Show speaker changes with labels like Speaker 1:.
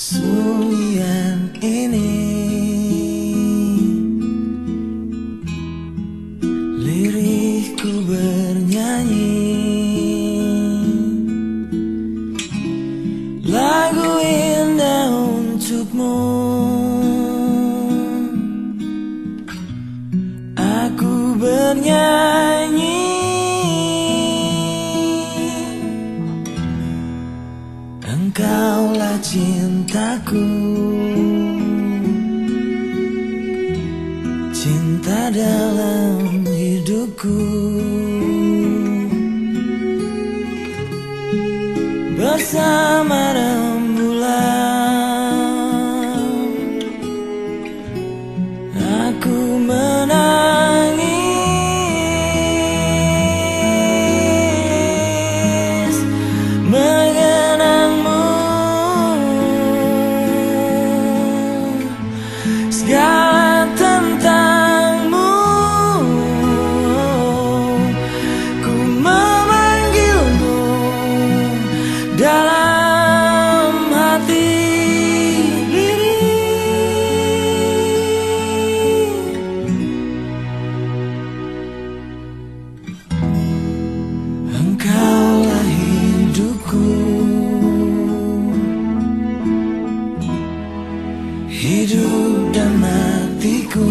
Speaker 1: kesunyian ini. Lirikku bernyanyi. Lagu indah untukmu. Aku bernyanyi. cintaku. Cinta dalam hidupku. Bersama dengan hidup dan matiku.